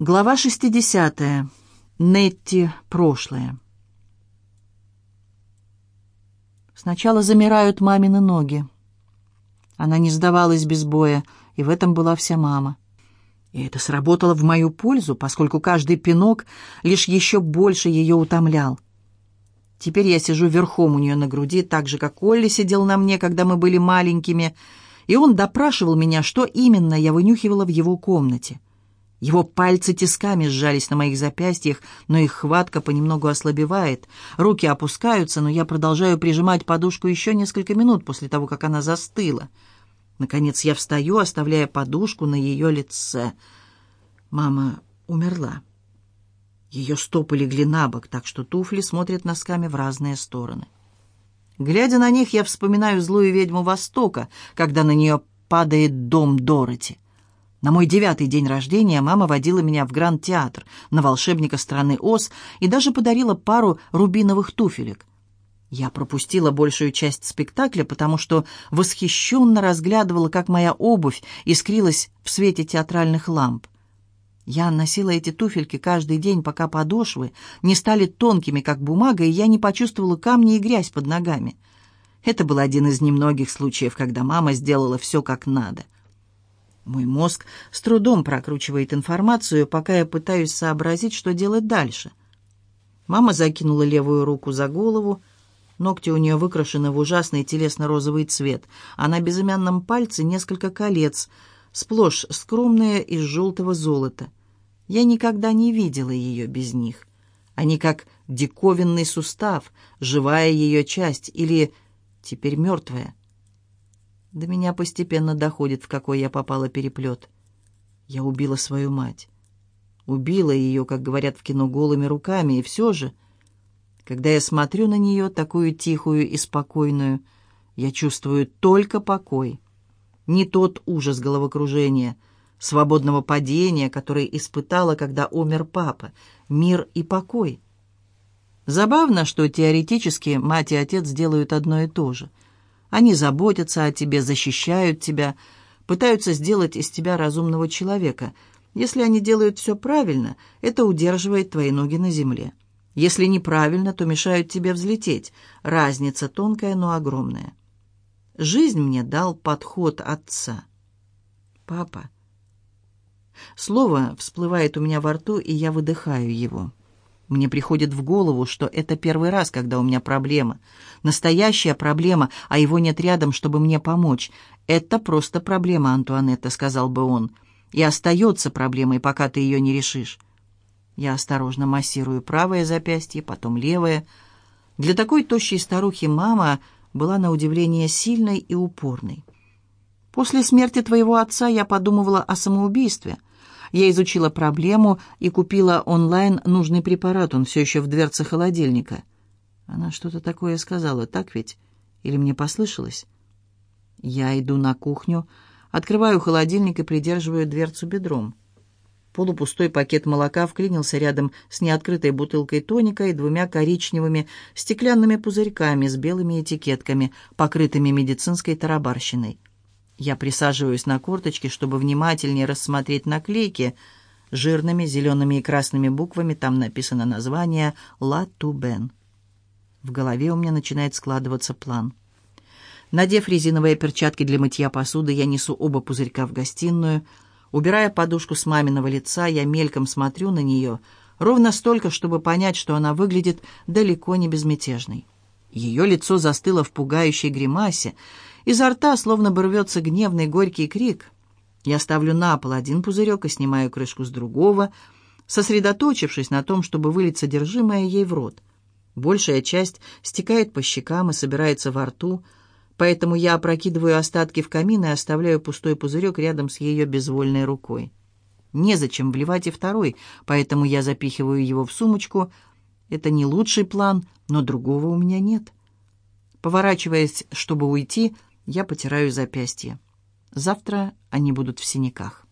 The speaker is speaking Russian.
Глава 60. Нетти. Прошлое. Сначала замирают мамины ноги. Она не сдавалась без боя, и в этом была вся мама. И это сработало в мою пользу, поскольку каждый пинок лишь еще больше ее утомлял. Теперь я сижу верхом у нее на груди, так же, как Олли сидел на мне, когда мы были маленькими, и он допрашивал меня, что именно я вынюхивала в его комнате — его пальцы тисками сжались на моих запястьях, но их хватка понемногу ослабевает. Руки опускаются, но я продолжаю прижимать подушку еще несколько минут после того, как она застыла. Наконец я встаю, оставляя подушку на ее лице. Мама умерла. Ее стопы легли на бок, так что туфли смотрят носками в разные стороны. Глядя на них, я вспоминаю злую ведьму Востока, когда на нее падает дом Дороти. На мой девятый день рождения мама водила меня в Гранд-театр, на волшебника страны Оз, и даже подарила пару рубиновых туфелек. Я пропустила большую часть спектакля, потому что восхищенно разглядывала, как моя обувь искрилась в свете театральных ламп. Я носила эти туфельки каждый день, пока подошвы не стали тонкими, как бумага, и я не почувствовала камни и грязь под ногами. Это был один из немногих случаев, когда мама сделала все как надо. Мой мозг с трудом прокручивает информацию, пока я пытаюсь сообразить, что делать дальше. Мама закинула левую руку за голову. Ногти у нее выкрашены в ужасный телесно-розовый цвет, а на безымянном пальце несколько колец, сплошь скромные из желтого золота. Я никогда не видела ее без них. Они как диковинный сустав, живая ее часть или теперь мертвая. До меня постепенно доходит, в какой я попала переплет. Я убила свою мать. Убила ее, как говорят в кино, голыми руками, и все же... Когда я смотрю на нее, такую тихую и спокойную, я чувствую только покой. Не тот ужас головокружения, свободного падения, который испытала, когда умер папа, мир и покой. Забавно, что теоретически мать и отец делают одно и то же — они заботятся о тебе, защищают тебя, пытаются сделать из тебя разумного человека. Если они делают все правильно, это удерживает твои ноги на земле. Если неправильно, то мешают тебе взлететь. Разница тонкая, но огромная. Жизнь мне дал подход отца. Папа. Слово всплывает у меня во рту, и я выдыхаю его. Мне приходит в голову, что это первый раз, когда у меня проблема. Настоящая проблема, а его нет рядом, чтобы мне помочь. «Это просто проблема, Антуанетта», — сказал бы он. «И остается проблемой, пока ты ее не решишь». Я осторожно массирую правое запястье, потом левое. Для такой тощей старухи мама была на удивление сильной и упорной. «После смерти твоего отца я подумывала о самоубийстве. Я изучила проблему и купила онлайн нужный препарат, он все еще в дверце холодильника. Она что-то такое сказала, так ведь? Или мне послышалось? Я иду на кухню, открываю холодильник и придерживаю дверцу бедром. Полупустой пакет молока вклинился рядом с неоткрытой бутылкой тоника и двумя коричневыми стеклянными пузырьками с белыми этикетками, покрытыми медицинской тарабарщиной. Я присаживаюсь на корточки, чтобы внимательнее рассмотреть наклейки. Жирными зелеными и красными буквами там написано название «Ла Тубен». В голове у меня начинает складываться план. Надев резиновые перчатки для мытья посуды, я несу оба пузырька в гостиную. Убирая подушку с маминого лица, я мельком смотрю на нее, ровно столько, чтобы понять, что она выглядит далеко не безмятежной. Ее лицо застыло в пугающей гримасе, изо рта словно барвется гневный горький крик. Я ставлю на пол один пузырек и снимаю крышку с другого, сосредоточившись на том, чтобы вылить содержимое ей в рот. Большая часть стекает по щекам и собирается во рту, поэтому я опрокидываю остатки в камин и оставляю пустой пузырек рядом с ее безвольной рукой. Незачем вливать и второй, поэтому я запихиваю его в сумочку. Это не лучший план, но другого у меня нет. Поворачиваясь, чтобы уйти, я потираю запястье. Завтра они будут в синяках.